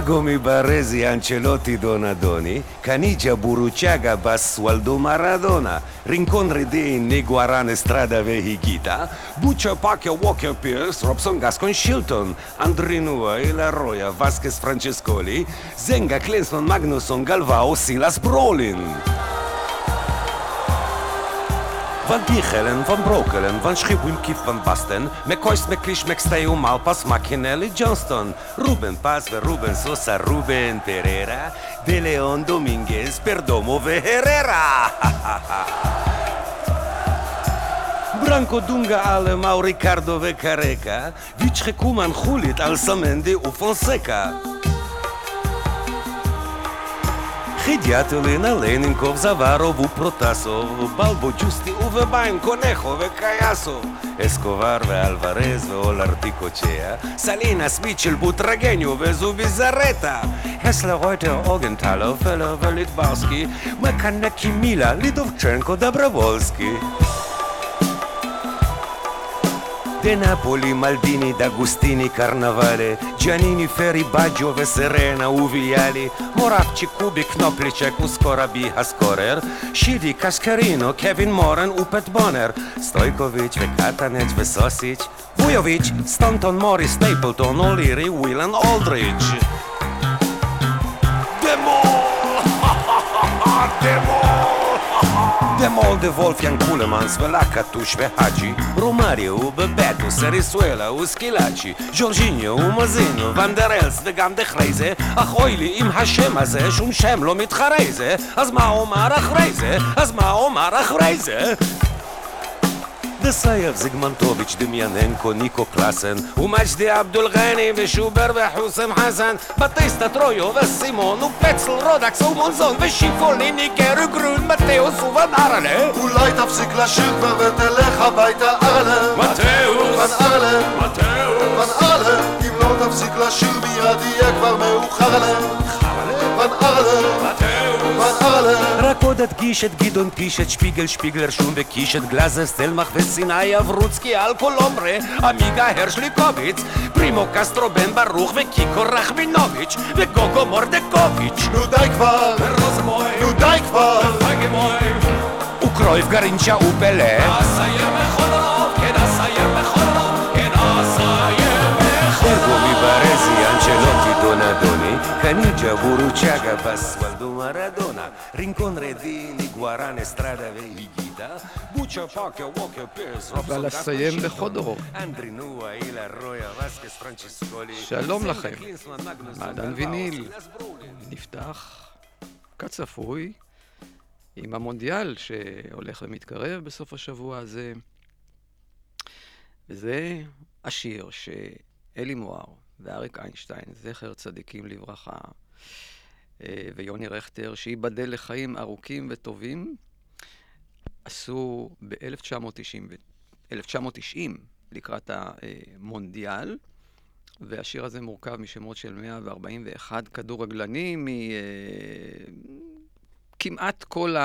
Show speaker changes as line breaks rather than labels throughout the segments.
Bergomi Baresi Ancelotti Donadoni, Canigia Buruciaga Bassualdo Maradona, Rincon di Niguarane Strada Vehigita, Buccia Pacchia Walker Pierce, Robson Gascon Shilton, Andrinua Ilaroya Vasquez Francescoli, Zenga Klinsman Magnusson Galvao Silas Brolin. Van Dichelen, Van Brokelen, Van Schipwim Kif Van Basten, McCoyst McClish McStay Malpas Machinelli Johnston, Ruben Paz Ruben Sosa Ruben Pereira, De Leon Dominguez Perdomo Herrera. Branco Dunga Ale Mau Ricardo Vecareca, Vichre Kuman Julit Al Samendi U Fonseca. Хидятелина, Лейненков, Заваров, Протасов, Балбочусти, Увебанко, Нехове, Каясов, Escobar, Alvarez, Olarticochea, ja. Salinas, Mitchell, Butragenio, Vesubizarreta, Hessler, Reuter, Orgenthaler, Feller, Litbarski, Makanaki, Mila, Lidovchenko, Dabrowolski. De Napoli, Maldini, D'Agostini, Carnavale Giannini, Ferri, Baggio, Serena, Uviali Moravci, Kubi, Knoplicek, Uskorabi, Haskorer Shidi, Kaskarino, Kevin Moran, Upet Bonner Stojkovic, Vekatanec, Vesosic Vujovic, Stanton, Morris, Stapleton, O'Leary, Willan, Aldridge Demo! Demo! Demol de Wolfgang Kulemans ולקטוש והאג'י רומריו ובבטו סריסואלה וסקילאצ'י ז'ורג'יניו ומזיניו ונדרלס וגם דחרי זה אך אוי לי עם השם הזה שום שם לא מתחרה זה אז מה אומר אחרי זה? אז מה אומר אחרי זה? דסייב זיגמנטוביץ' דמיאננקו ניקו קלאסן ומג'די עבדול גני ושובר וחוסם חסן בטיסטה טרויו וסימון ופצל רודקס ומונזון ושיפולי ניקר וגרון מתאוס ובן ארלה.
אולי תפסיק לשיר כבר ותלך הביתה ארלה.
מתאוס.
בן ארלה.
מתאוס.
בן ארלה. אם לא תפסיק לשיר מיד יהיה כבר מאוחר לה
אדגיש את גדעון קיש, את שפיגל, שפיגלר שום וקיש, את גלאזר, סטלמך וסיני אברוצקי, אלקולומרה, עמיגה הרשליקוביץ, פרימו קסטרו בן ברוך וקיקו רחמינוביץ', וגוגו מורדקוביץ',
נו די כבר. נו די כבר.
וקרויף גרינצ'ה ופלא, אסייר מכונות, כן אסייר מכונות, כן אסייר מכונות. Baresi, Ancelotti, Donadoni, Canigia, Buruciaga, Pasqualdo Maradona, Rincon Redini, Guarane, Strada Vehigita, Buccia Pacchia, Walker Pierce,
אבל אסיים בחודורוב.
אנדרי נועה, אילה רויה, וסקס, פרנצ'סקולי,
שלום לכם. מעדן ויניל. נפתח כצפוי עם המונדיאל שהולך ומתקרב בסוף השבוע הזה. וזה השיר שאלי מוהר ואריק איינשטיין, זכר צדיקים לברכה, אה, ויוני רכטר, שייבדל לחיים ארוכים וטובים, עשו ב-1990 לקראת המונדיאל. והשיר הזה מורכב משמות של 141 כדורגלנים, מכמעט כל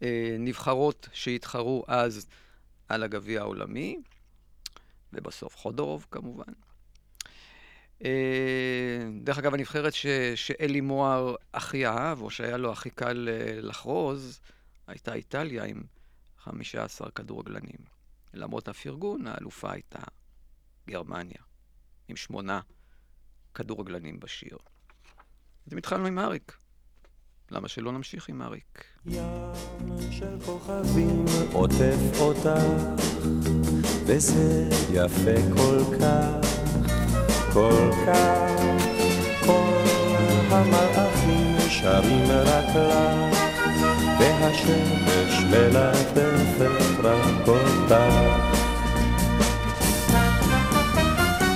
הנבחרות שהתחרו אז על הגביע העולמי, ובסוף חודורוב כמובן. אה, דרך אגב, הנבחרת ש, שאלי מוהר הכי אהב, או שהיה לו הכי קל אה, לחרוז, הייתה איטליה עם 15 כדורגלנים. למרות הפרגון, האלופה הייתה גרמניה. עם שמונה כדורגלנים בשיר. אז התחלנו עם אריק, למה שלא נמשיך עם אריק?
ים של כוכבים עוטף אותך, וזה יפה כל כך, כל כך. כל המלאכים שרים רק לך, והשמש מלטפת רק אותך.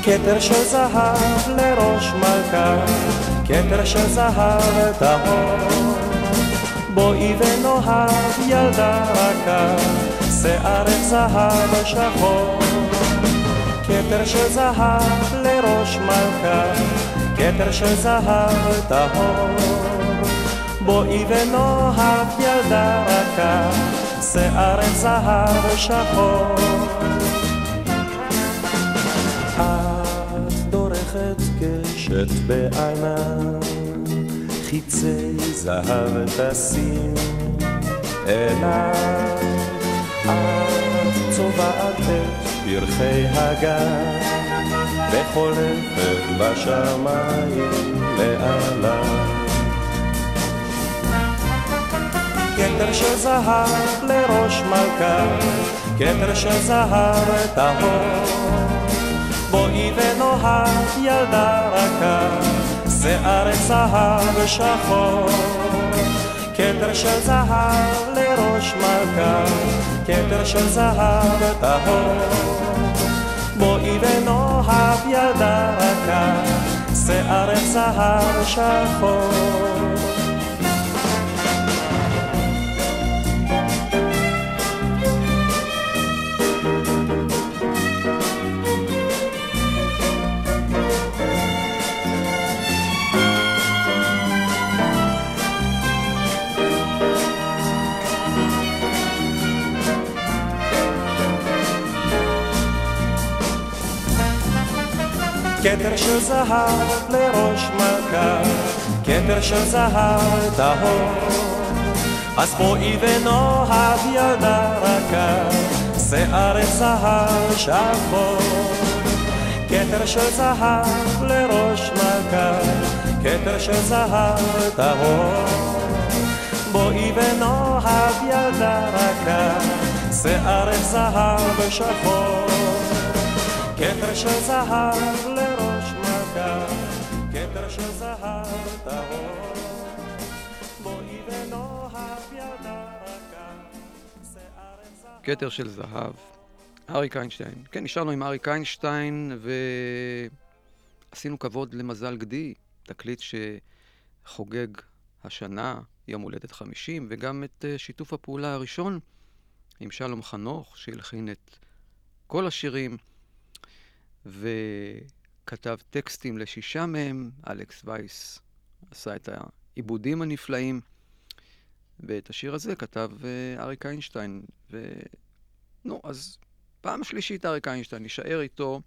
כתר של זהב לראש מלכה, כתר של זהב טהור. בואי ונאהב ילדה רכה, שערך זהב שחור. כתר של זהב לראש מלכה, כתר של זהב טהור. בואי ונאהב ילדה רכה, שערך זהב שחור. קשת בענן, חיצי זהב טסים אליי. את צובעת את פרחי הגן, וחולפת בשמיים מעליי. כתר של זהב לראש מלכה, כתר של זהב טהור. בואי ונאהב ילדה רכה, שיער זהב שחור. כתר של זהב לראש מלכה, כתר של זהב טהור. בואי ונאהב ילדה רכה, שיער זהב שחור. כתר של זהב לראש מלכה, כתר של זהב טהור. אז בואי ונאהב ילדה רכה, שיער זהב שחור. כתר של זהב לראש מלכה, כתר של זהב טהור. בואי ונאהב ילדה רכה, שיער זהב שחור. כתר של זהב כתר של זהב,
אריק איינשטיין. כן, נשארנו עם אריק איינשטיין, ועשינו כבוד למזל גדי, תקליט שחוגג השנה, יום הולדת 50, וגם את אה, שיתוף הפעולה הראשון עם שלום חנוך, שהלחין את כל השירים. וכתב טקסטים לשישה מהם, אלכס וייס עשה את העיבודים הנפלאים, ואת השיר הזה כתב uh, אריק איינשטיין. ו... נו, אז פעם שלישית אריק איינשטיין, נשאר איתו,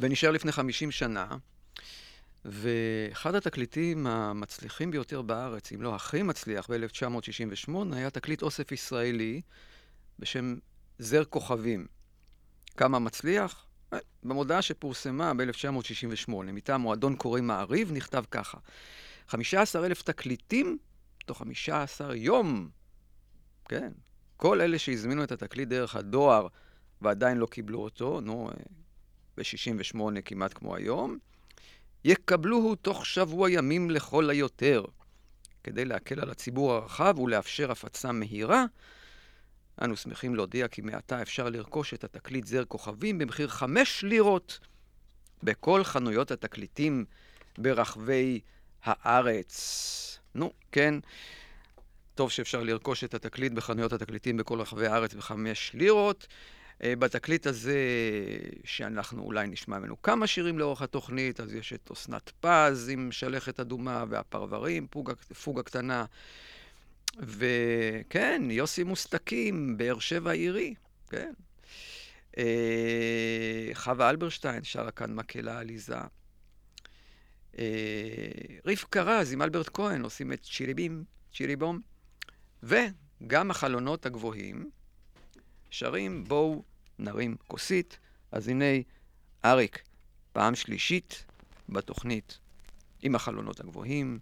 ונשאר לפני 50 שנה, ואחד התקליטים המצליחים ביותר בארץ, אם לא הכי מצליח, ב-1968, היה תקליט אוסף ישראלי בשם זר כוכבים. כמה מצליח? אה, במודעה שפורסמה ב-1968 מטעם מועדון קורא מעריב נכתב ככה: 15 אלף תקליטים תוך 15 יום. כן, כל אלה שהזמינו את התקליט דרך הדואר ועדיין לא קיבלו אותו, נו, אה, ב-68 כמעט כמו היום, יקבלוהו תוך שבוע ימים לכל היותר. כדי להקל על הציבור הרחב ולאפשר הפצה מהירה, אנו שמחים להודיע כי מעתה אפשר לרכוש את התקליט זר כוכבים במחיר חמש לירות בכל חנויות התקליטים ברחבי הארץ. נו, כן, טוב שאפשר לרכוש את התקליט בחנויות התקליטים בכל רחבי הארץ בחמש לירות. אה, בתקליט הזה, שאנחנו אולי נשמע ממנו כמה שירים לאורך התוכנית, אז יש את אסנת פז עם שלכת אדומה והפרברים, פוגה, פוגה קטנה. וכן, יוסי מוסתקים, באר שבע עירי, כן. אה, חווה אלברשטיין שרה כאן מקהלה עליזה. אה, רבקה רז עם אלברט כהן עושים את צ'יליבים, צ'יליבום. וגם החלונות הגבוהים שרים בואו נרים כוסית. אז הנה אריק, פעם שלישית, בתוכנית עם החלונות הגבוהים.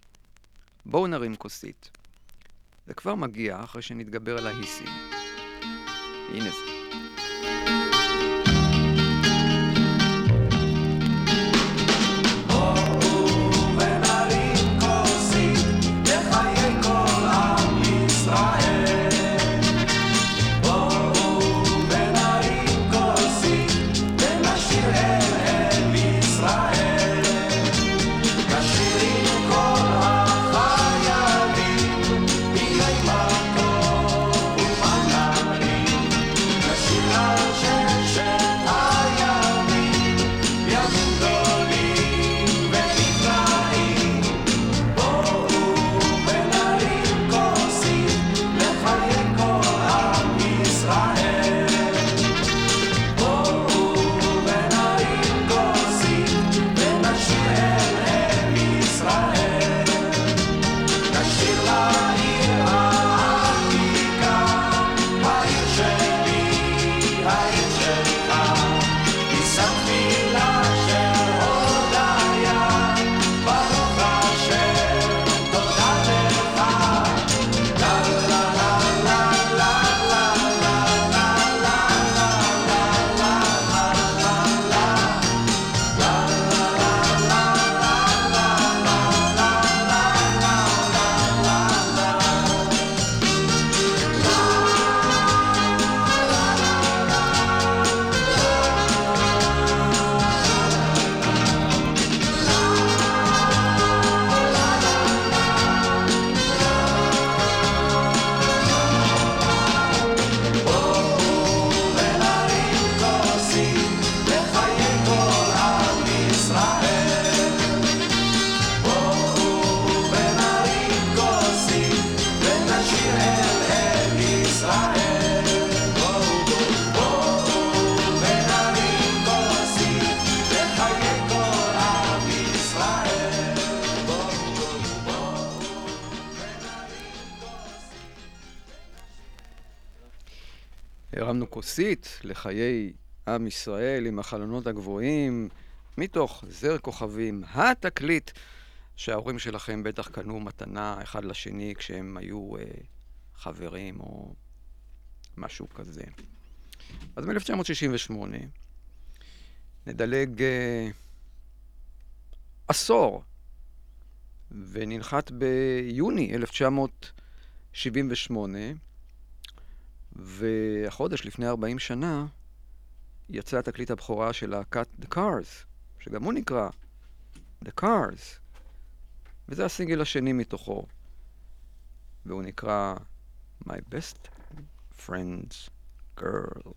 בואו נרים כוסית. זה כבר מגיע אחרי שנתגבר על ההיסים. הנה זה. לחיי עם ישראל עם החלונות הגבוהים, מתוך זר כוכבים, התקליט שההורים שלכם בטח קנו מתנה אחד לשני כשהם היו אה, חברים או משהו כזה. אז מ-1968 נדלג אה, עשור וננחת ביוני 1978 והחודש, לפני 40 שנה, יצא תקליט הבכורה של להקת The Cars, שגם הוא נקרא The Cars, וזה הסינגל השני מתוכו, והוא נקרא My Best Friend's Girl.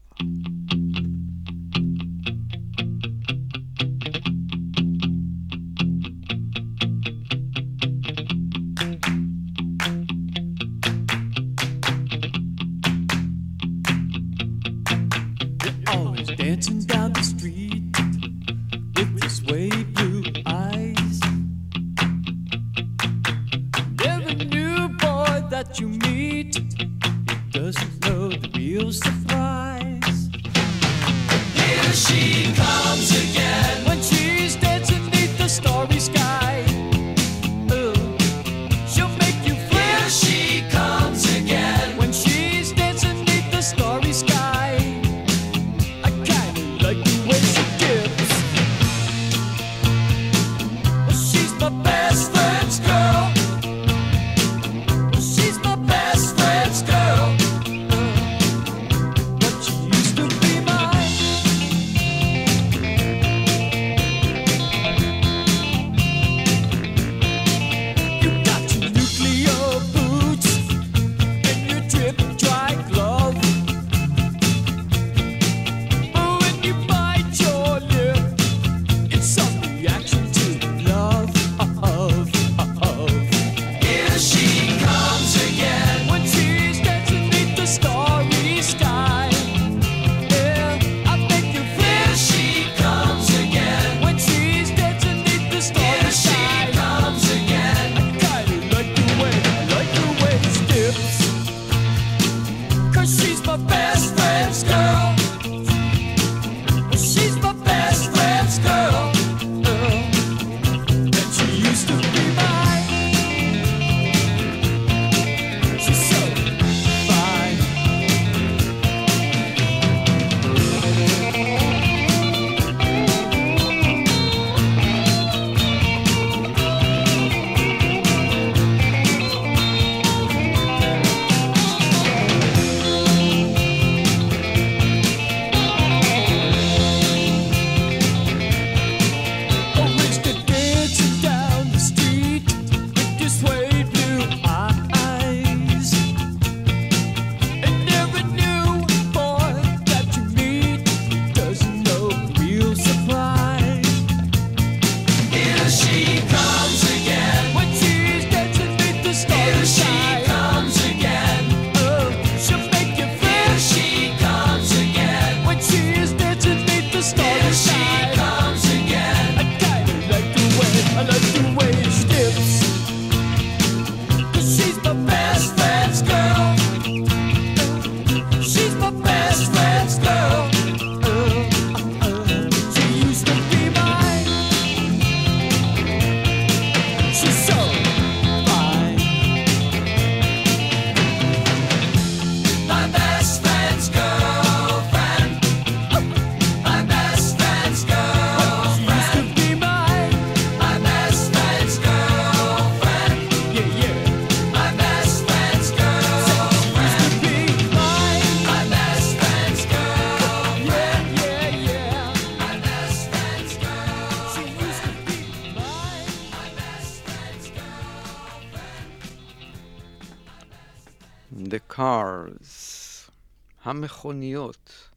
המכוניות.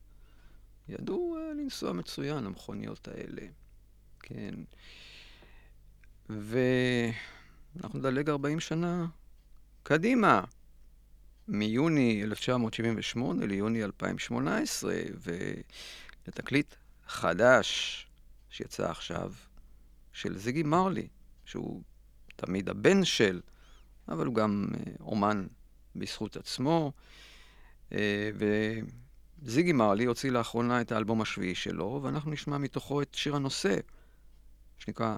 ידעו uh, לנסוע מצוין, המכוניות האלה. כן. ואנחנו נדלג 40 שנה קדימה, מיוני 1978 ליוני 2018, ולתקליט חדש שיצא עכשיו, של זיגי מרלי, שהוא תמיד הבן של, אבל הוא גם אה, אומן בזכות עצמו. אה, וזיגי מרלי הוציא לאחרונה את האלבום השביעי שלו, ואנחנו נשמע מתוכו את שיר הנושא, שנקרא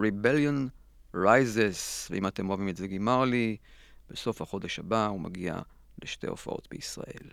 Rebellion Rises, ואם אתם אוהבים את זיגי מרלי, בסוף החודש הבא הוא מגיע לשתי הופעות בישראל.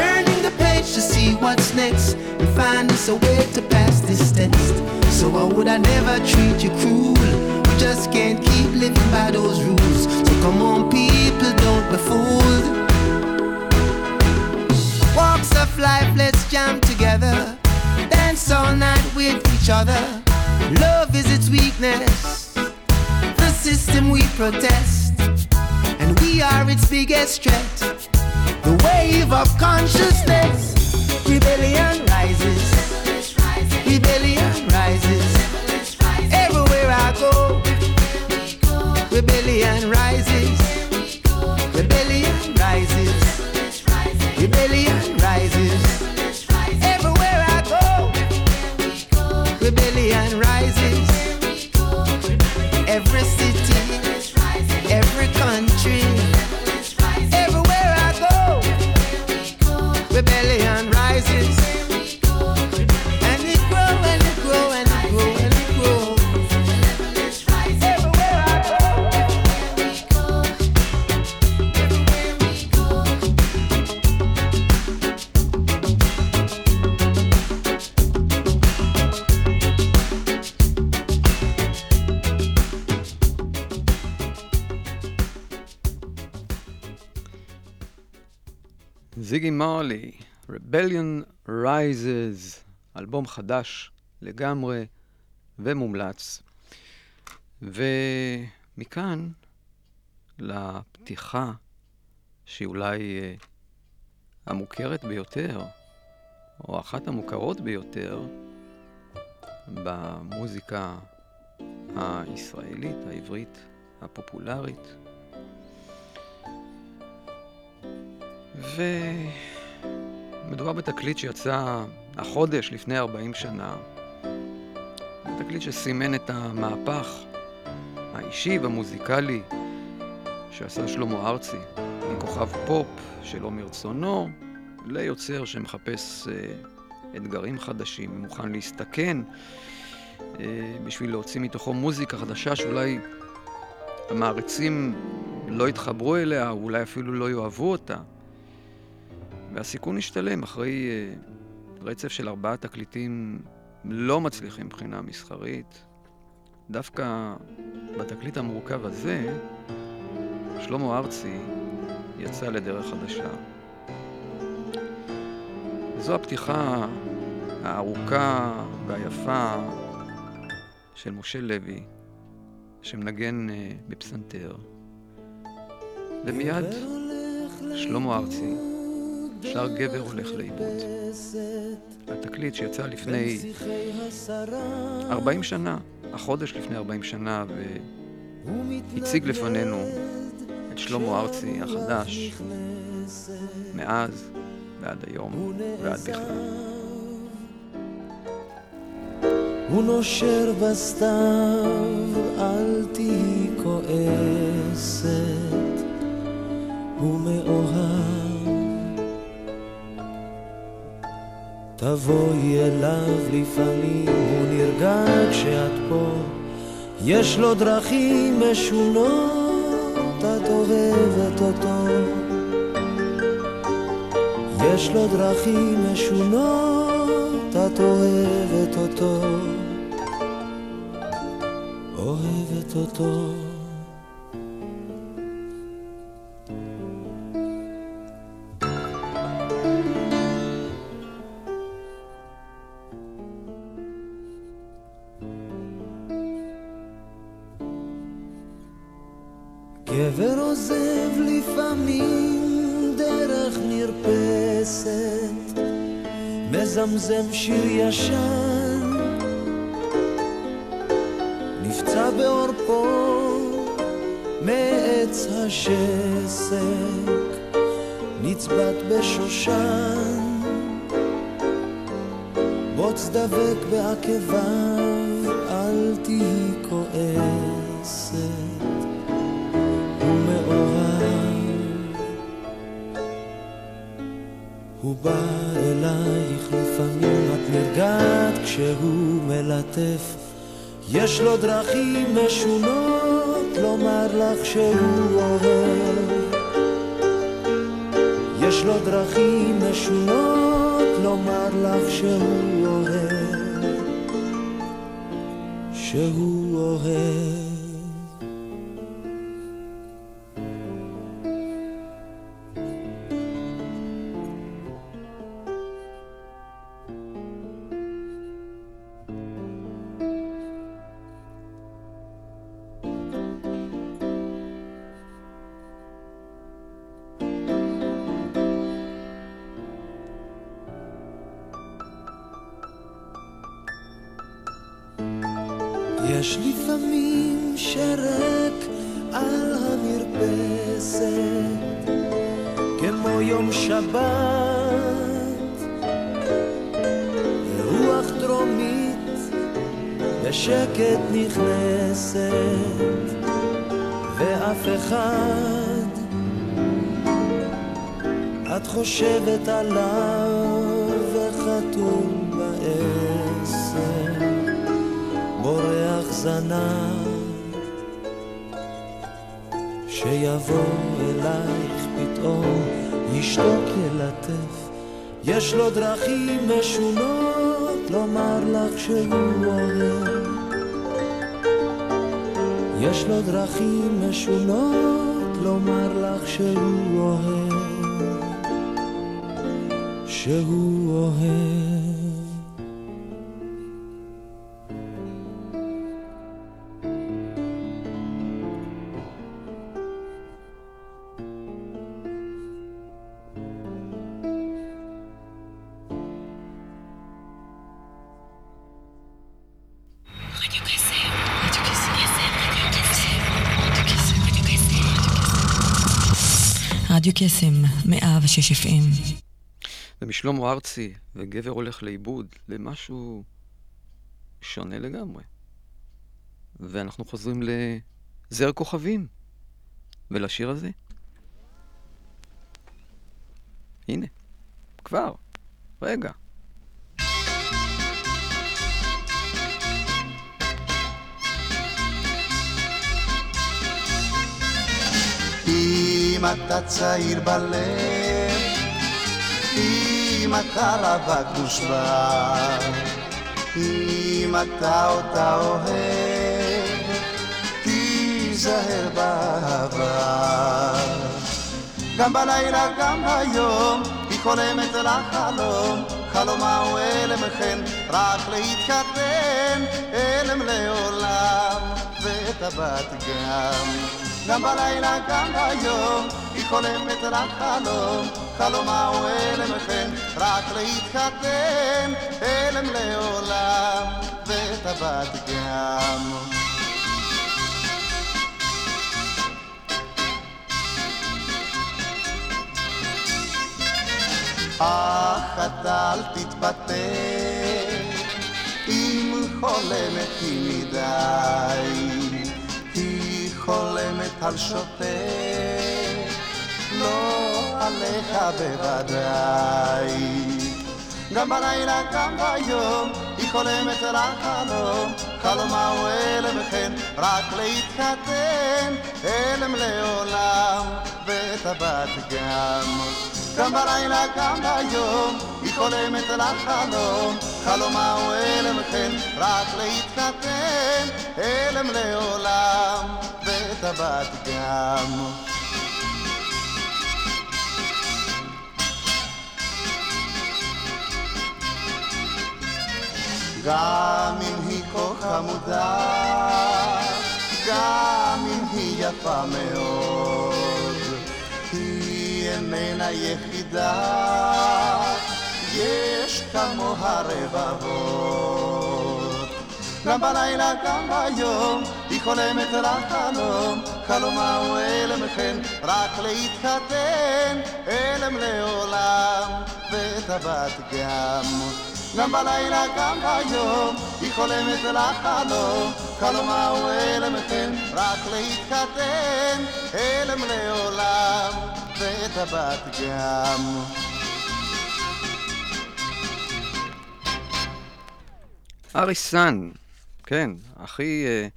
turning the page to see what's next and find us a way to pass this test. So why would I never treat you cruel? We just can't keep living by those rules. So come on, people, don't be fooled. Walks of life, let's jam together. Dance all night with each other. Love is its weakness. The system we protest, and we are its biggest threat. The wave of consciousness, rebellion rises. Rebellion rises. Everywhere I go, rebellion rises. Rebellion Rises, אלבום חדש לגמרי ומומלץ. ומכאן לפתיחה שהיא אולי אה, המוכרת ביותר, או אחת המוכרות ביותר במוזיקה הישראלית, העברית, הפופולרית. ומדובר בתקליט שיצא החודש לפני 40 שנה. תקליט שסימן את המהפך האישי והמוזיקלי שעשה שלמה ארצי, מכוכב פופ שלא מרצונו, ליוצר שמחפש uh, אתגרים חדשים, מוכן להסתכן
אה, בשביל להוציא מתוכו מוזיקה חדשה שאולי המעריצים לא יתחברו אליה, או אולי אפילו לא יאהבו אותה. והסיכון השתלם אחרי אה, רצף של ארבעה תקליטים לא מצליחים מבחינה מסחרית. דווקא בתקליט המורכב הזה, שלמה ארצי יצא לדרך חדשה. זו הפתיחה הארוכה והיפה של משה לוי, שמנגן uh, בפסנתר. ומיד שלמה ארצי שר גבר הולך לאיבוד. התקליט שיצא לפני 40 שנה, החודש לפני 40 שנה, והציג לפנינו את שלמה ארצי החדש, מאז ועד היום ועד בכלל.
הוא נושר בסתיו, אל תהי כועסת, הוא מאוהב. תבואי אליו לפעמים, הוא נרגע כשאת פה, יש לו דרכים משונות, את אוהבת אותו. יש לו דרכים משונות, את אוהבת אותו. אוהבת אותו. ישן, נפצע בעורפו מעץ השסק, נצבט בשושן, בוץ דבק בעקביו, אל תהי כועסת. הוא מאוהב. הוא בא אלייך לפעמים נרגעת כשהוא מלטף. יש לו דרכים משונות לומר לך שהוא אוהב. יש לו דרכים משונות לומר לך שהוא אוהב. שהוא אוהב לו דרכים משונות לומר לך שהוא אוהב שהוא אוהב
קסם, 106 FM.
ומשלמה ארצי וגבר הולך לאיבוד למשהו שונה לגמרי. ואנחנו חוזרים לזר כוכבים ולשיר הזה. הנה, כבר, רגע.
אם אתה צעיר בלב, אם אתה רווק מושבע, אם אתה אותה אוהב, תיזהר בעבר. גם בלילה, גם ביום, היא חולמת לחלום, חלומה הוא אלם חן, רק להתחתן, אלם לעולם, ואת הבת גם. גם בלילה, גם ביום, היא חולמת לחלום, חלומה הוא אלם חן, רק להתחתן, אלם לעולם, ואת הבת גם. אך אתה אל תתפתה אם חולמת היא מדי היא חולמת על שוטה לא עליך בוודאי. גם בלילה גם ביום היא חולמת על החלום. חלומה הוא אלם וכן רק להתחתן. אלם לעולם ואת הבת גם. גם בלילה, גם ביום, היא חולמת על החלום, חלומה הוא אלם כן, רק להתחתן, אלם לעולם, ואת הבת גם. גם אם היא כה חמודה, גם אם היא יפה מאוד, היא איננה גם בלילה, גם ביום, היא חולמת לחלום, חלומה הוא אלם כן, רק להתחתן, אלם לעולם, ואת הבת גם. גם בלילה, גם ביום, היא חולמת לחלום, חלומה הוא אלם כן, רק להתחתן, אלם לעולם, ואת הבת גם.
אריסן, כן, הכי, אה,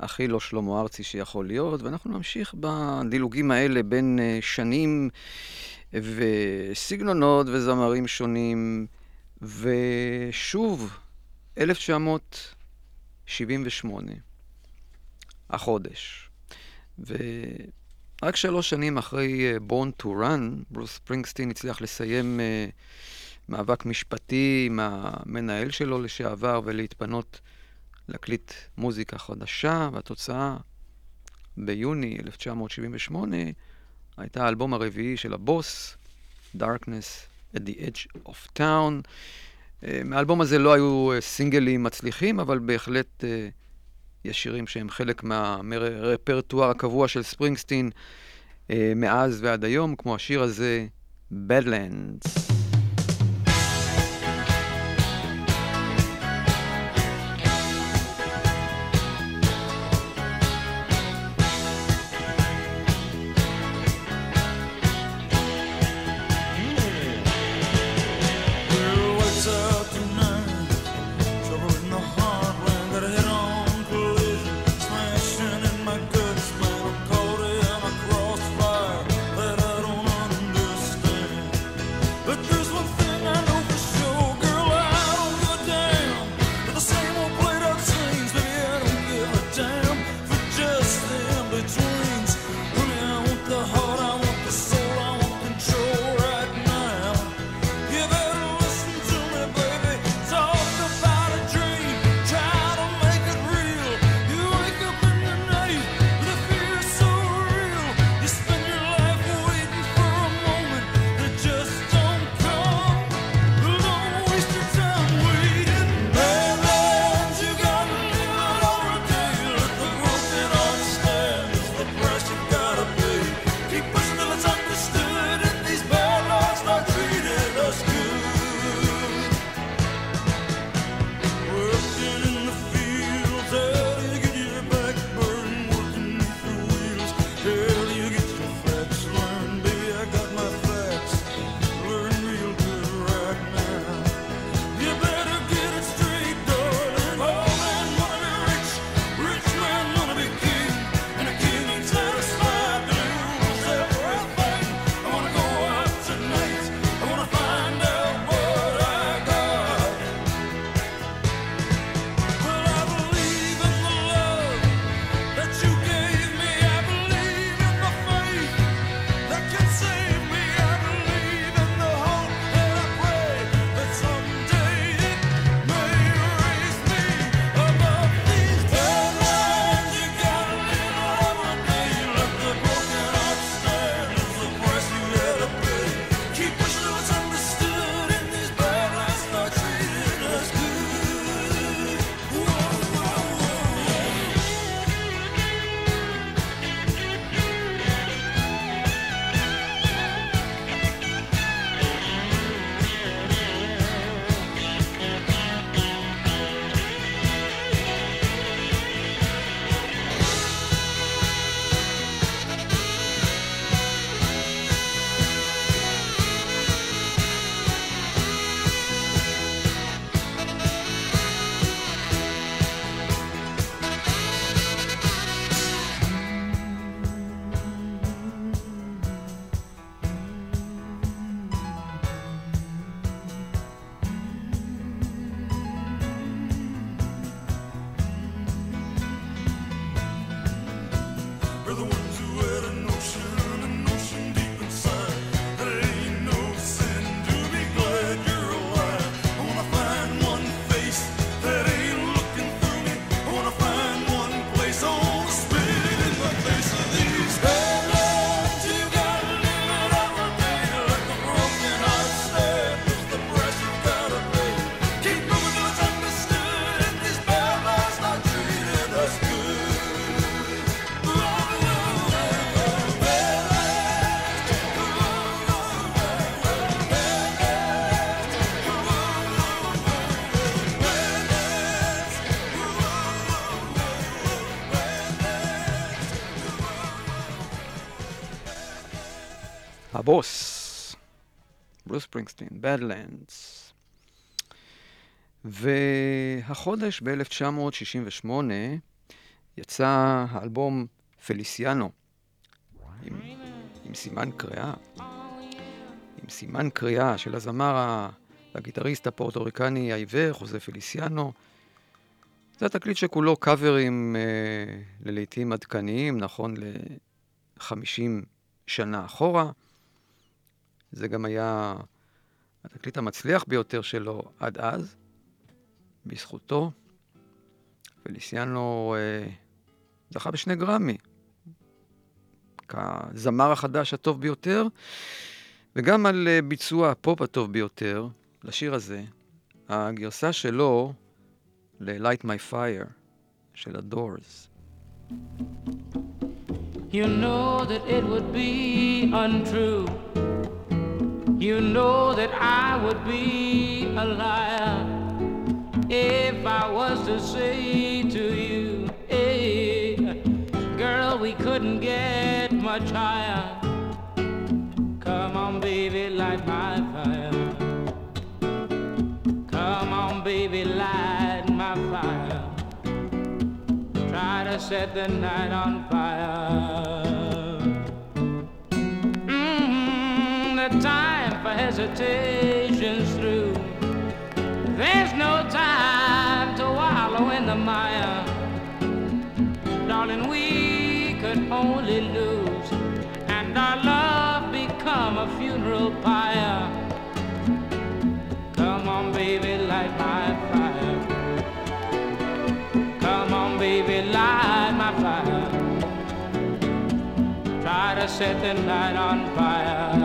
הכי לא שלמה ארצי שיכול להיות, ואנחנו נמשיך בדילוגים האלה בין אה, שנים וסגנונות וזמרים שונים, ושוב, 1978, החודש. ורק שלוש שנים אחרי אה, Born to Run, ברוס ספרינגסטין הצליח לסיים מאבק משפטי עם המנהל שלו לשעבר ולהתפנות להקליט מוזיקה חדשה, והתוצאה ביוני 1978 הייתה האלבום הרביעי של הבוס, Darkness at the Edge of Town. Uh, מהאלבום הזה לא היו uh, סינגלים מצליחים, אבל בהחלט uh, יש שירים שהם חלק מהרפרטואר הקבוע של ספרינגסטין מאז ועד היום, כמו השיר הזה, Badlands. הבוס, ברוס פרינגסטין, Badlands. והחודש ב-1968 יצא האלבום פליסיאנו, עם, עם סימן קריאה, עם סימן קריאה של הזמר והגיטריסט הפורטוריקני העיוור, חוזה פליסיאנו. זה התקליט שכולו קאברים אה, ללעיתים עדכניים, נכון ל-50 שנה אחורה. זה גם היה התקליט המצליח ביותר שלו עד אז. בזכותו, פליסיאנו אה, זכה בשני גרמי, כזמר החדש הטוב ביותר, וגם על אה, ביצוע הפופ הטוב ביותר לשיר הזה, הגרסה שלו ל-Light My Fire של ה-Doors.
You know that it would be untrue. You know that I would be a liar if I was to say to you, hey, girl, we couldn't get much higher. Come on, baby, light my fire. Come on, baby, light my fire. Try to set the night on fire. Mm, the time for hesitation's through. There's no time to wallow in the mire. Darling, we could only lose, and our love become a funeral pyre. Come on, baby, light my fire. Come on, baby, light my fire. Try to set the night on fire.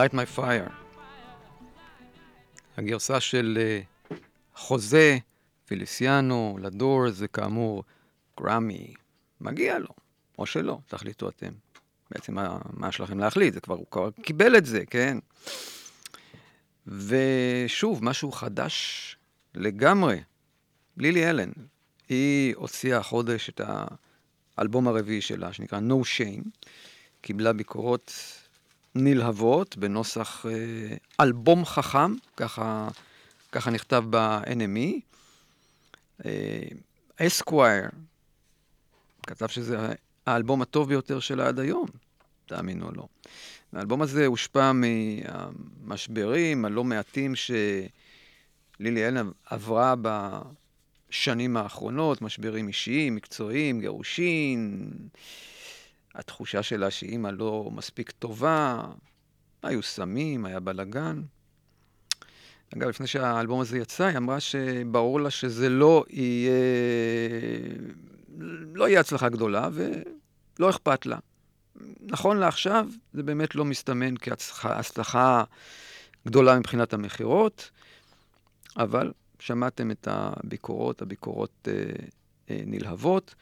Light My Fire.
הגרסה של אה, חוזה, פיליסיאנו, לדור, זה כאמור גרמי. מגיע לו, או שלא, תחליטו אתם. בעצם מה, מה יש לכם להחליט? זה כבר, הוא כבר קיבל את זה, כן? ושוב, משהו חדש לגמרי. לילי אלן, היא הוציאה החודש את האלבום הרביעי שלה, שנקרא No Shame. קיבלה ביקורות נלהבות בנוסח אה, אלבום חכם, ככה, ככה נכתב ב-NME. אסקווייר כתב שזה האלבום הטוב ביותר שלה עד היום, תאמינו או לא. האלבום הזה הושפע מהמשברים הלא מעטים שלילי אלן עברה בשנים האחרונות, משברים אישיים, מקצועיים, גירושין, התחושה שלה שאימא לא מספיק טובה, היו סמים, היה בלאגן. אגב, לפני שהאלבום הזה יצא, היא אמרה שברור לה שזה לא יהיה... לא יהיה הצלחה גדולה, ולא אכפת לה. נכון לעכשיו, זה באמת לא מסתמן כהצלחה גדולה מבחינת המכירות, אבל שמעתם את הביקורות, הביקורות אה, אה, נלהבות.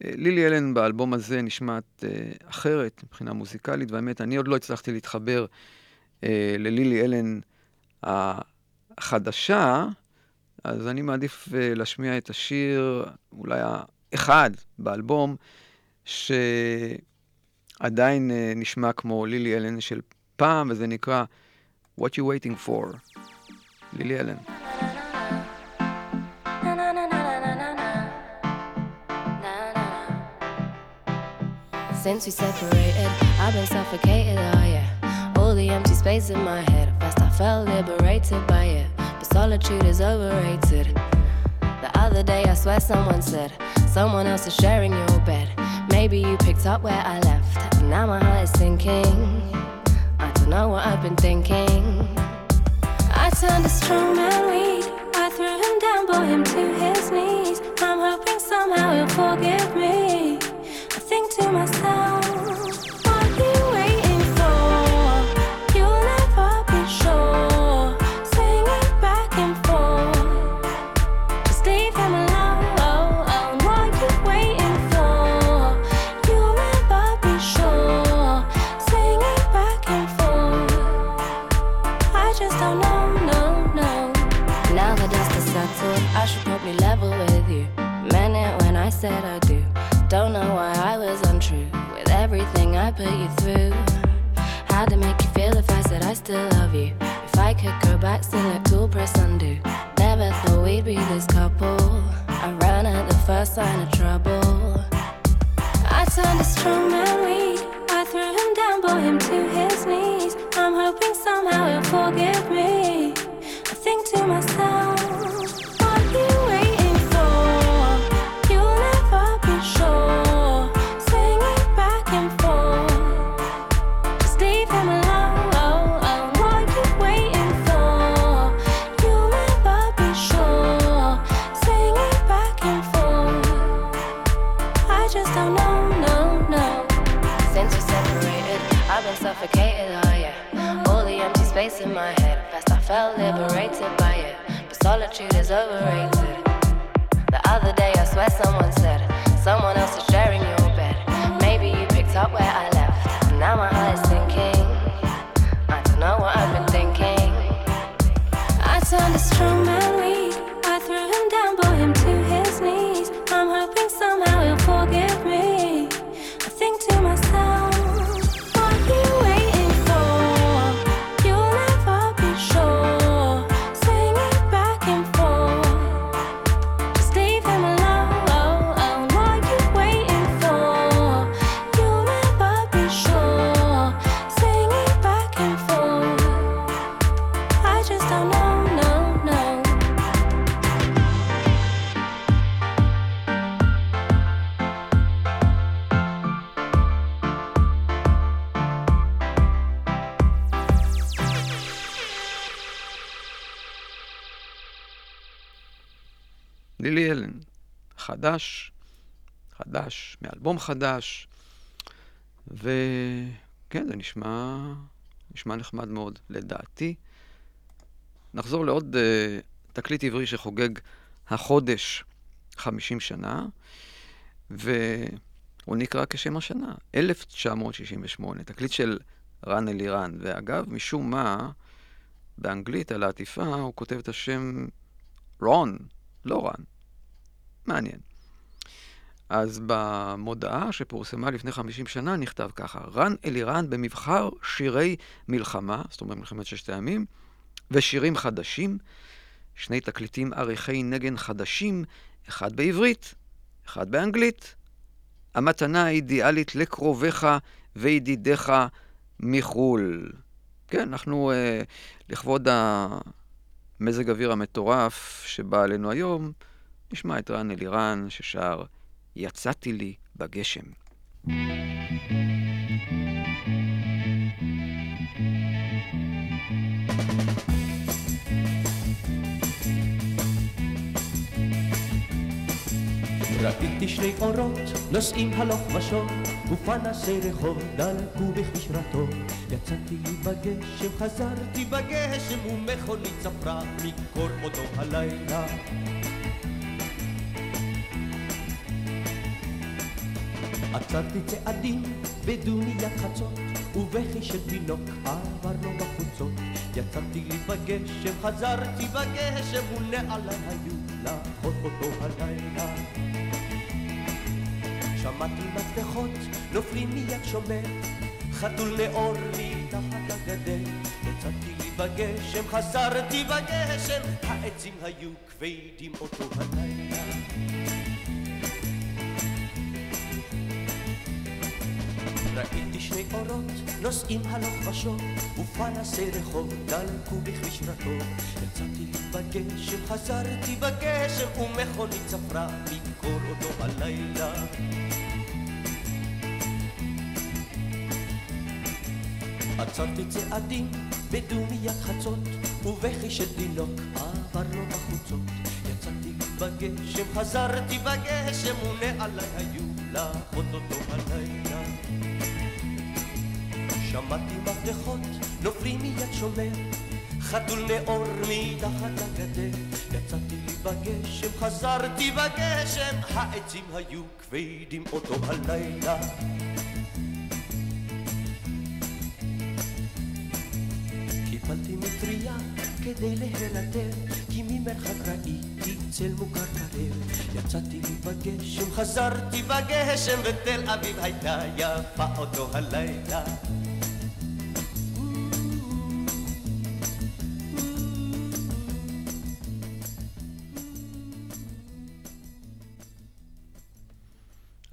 לילי אלן באלבום הזה נשמעת אה, אחרת מבחינה מוזיקלית, והאמת, אני עוד לא הצלחתי להתחבר אה, ללילי אלן החדשה, אז אני מעדיף אה, להשמיע את השיר, אולי האחד באלבום, שעדיין נשמע כמו לילי אלן של פעם, וזה נקרא What You Waiting For, לילי אלן.
Since we separated, I've been suffocated, oh yeah. All the empty space in my head. First I felt liberated by it, but solitude is overrated. The other day I swear someone said, someone else is sharing your bed. Maybe you picked up where I left, and now my heart is sinking. I don't know what I've been thinking. I turned a strong man weak. I threw him down, brought him to his knees. I'm hoping somehow he'll forgive me to myself.
חדש, חדש, מאלבום חדש, וכן, זה נשמע, נשמע נחמד מאוד, לדעתי. נחזור לעוד uh, תקליט עברי שחוגג החודש 50 שנה, והוא נקרא כשם השנה, 1968, תקליט של רן אלירן. ואגב, משום מה, באנגלית על העטיפה הוא כותב את השם רון, לא רן. מעניין. אז במודעה שפורסמה לפני 50 שנה נכתב ככה: רן אלירן במבחר שירי מלחמה, זאת אומרת מלחמת ששת הימים, ושירים חדשים, שני תקליטים עריכי נגן חדשים, אחד בעברית, אחד באנגלית. המתנה האידיאלית לקרוביך וידידיך מחו"ל. כן, אנחנו, אה, לכבוד המזג אוויר המטורף שבא עלינו היום, נשמע את רן אלירן ששר יצאתי לי בגשם.
ראיתי שני אורות נוסעים הלוך ושוב, ופנסי רחוב דלקו בכשרתו. יצאתי לי בגשם, חזרתי בגשם, ומכונית ספרה מקור אותו הלילה. עצרתי צעדים בדומיית חצות, ובכי של תינוק עברנו בחוצות. יצאתי לי בגשם, חזרתי בגשם, ונעלי היו לאחות אותו הלילה. שמעתי מפתחות נופלים מיד שומר, חתול נאור מתחת לגדר. יצאתי לי בגשם, חזרתי בגשם, העצים היו כבדים אותו הלילה. ראיתי שני אורות נוסעים הלוך ושוב, ופנסי רחוב דלקו בכבשרתו. יצאתי לי בגשם, חזרתי בגשם, ומכונית צפרה מקור אותו הלילה. עצרתי צעדים בדומיית חצות, ובכי של תינוק עברנו בחוצות. יצאתי בגשם, חזרתי בגשם, ונעלי היו לאחות שמעתי מפתחות נופלים מיד שומר, חתול נאור מתחת לגדר. יצאתי לי בגשם, חזרתי בגשם, העצים היו כבדים אותו הלילה. קיבלתי מטריה כדי להירטב, כי ממרחק ראיתי צל מוכר קרב. יצאתי לי בגשם, חזרתי בגשם, ותל אביב הייתה יפה אותו הלילה.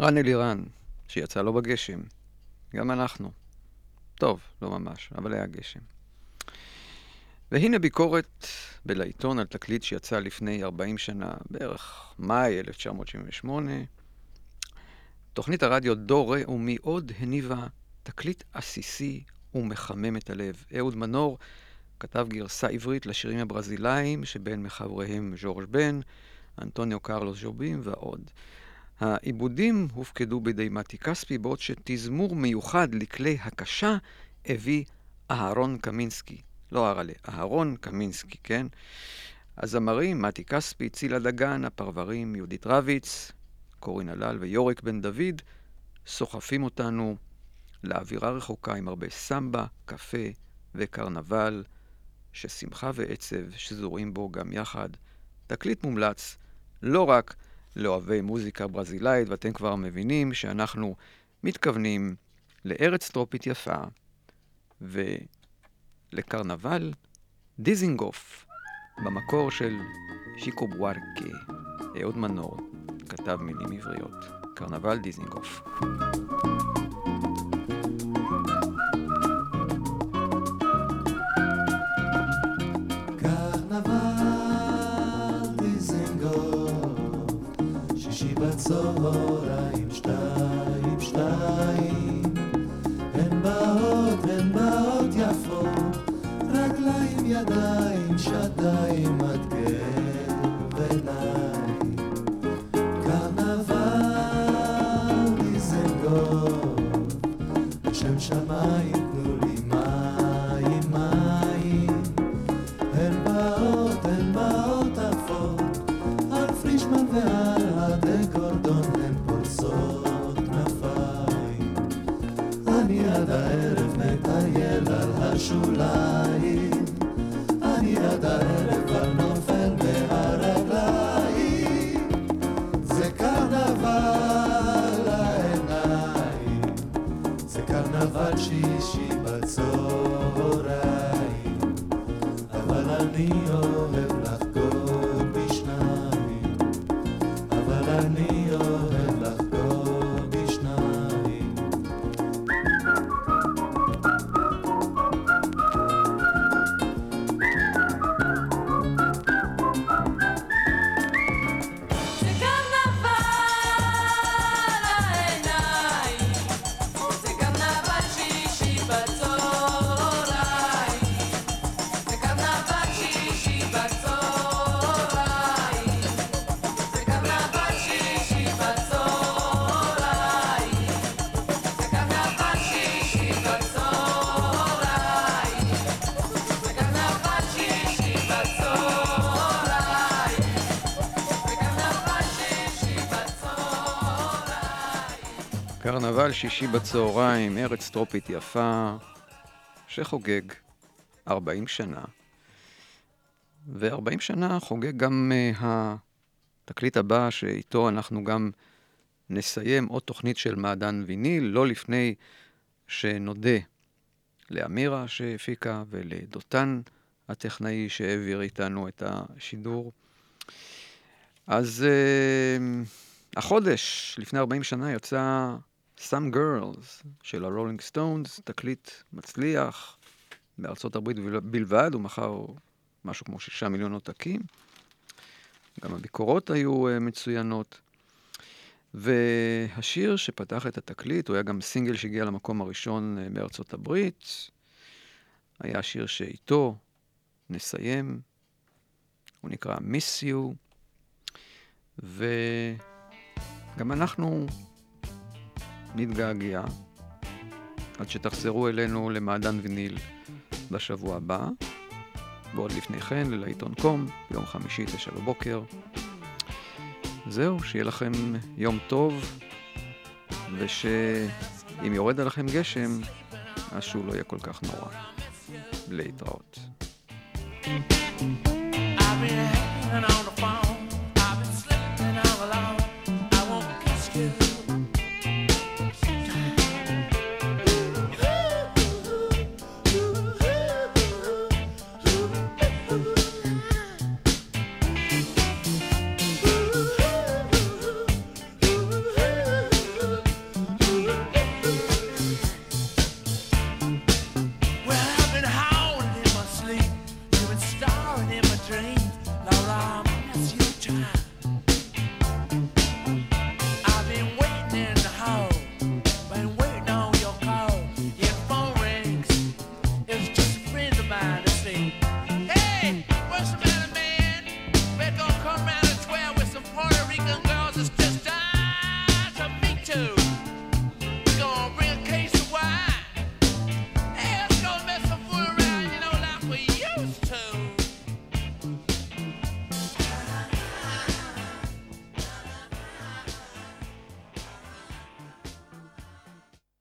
רן אלירן, שיצא לו בגשם. גם אנחנו. טוב, לא ממש, אבל היה גשם. והנה ביקורת בלעיתון על תקליט שיצא לפני 40 שנה, בערך מאי 1978. תוכנית הרדיו דו רה ומי עוד הניבה תקליט עסיסי ומחמם את הלב. אהוד מנור כתב גרסה עברית לשירים הברזילאיים, שבין מחבריהם ז'ורג' בן, אנטוניו קרלוס ז'ובים ועוד. העיבודים הופקדו בידי מתי כספי, בעוד שתזמור מיוחד לכלי הקשה הביא אהרון קמינסקי. לא אהרלה, אהרון קמינסקי, כן? הזמרים, מתי כספי, צילה דגן, הפרברים, יהודית רביץ, קורין הלל ויורק בן דוד, סוחפים אותנו לאווירה רחוקה עם הרבה סמבה, קפה וקרנבל, ששמחה ועצב שזורים בו גם יחד. תקליט מומלץ לא רק לאוהבי מוזיקה ברזילאית, ואתם כבר מבינים שאנחנו מתכוונים לארץ טרופית יפה ולקרנבל דיזינגוף, במקור של שיקו בוארקה, אהוד מנור, כתב מילים עבריות. קרנבל דיזינגוף.
שישי בצהריים,
ארץ טרופית יפה, שחוגג 40 שנה. ו-40 שנה חוגג גם uh, התקליט הבא, שאיתו אנחנו גם נסיים עוד תוכנית של מעדן ויניל, לא לפני שנודה לאמירה שהפיקה ולדותן הטכנאי שהעביר איתנו את השידור. אז uh, החודש, לפני 40 שנה, יצא Some Girls של הרולינג סטונס, תקליט מצליח בארצות הברית בלבד, הוא מכר משהו כמו שישה מיליון עותקים. גם הביקורות היו uh, מצוינות. והשיר שפתח את התקליט, הוא היה גם סינגל שהגיע למקום הראשון uh, בארצות הברית. היה שיר שאיתו נסיים, הוא נקרא Miss You, וגם אנחנו נתגעגע עד שתחזרו אלינו למעדן ויניל בשבוע הבא, ועוד לפני כן ללעיתון קום, ביום חמישי, תשע בבוקר. זהו, שיהיה לכם יום טוב, ושאם יורד עליכם גשם, אז שהוא לא יהיה כל כך נורא. להתראות.
I've been hanging on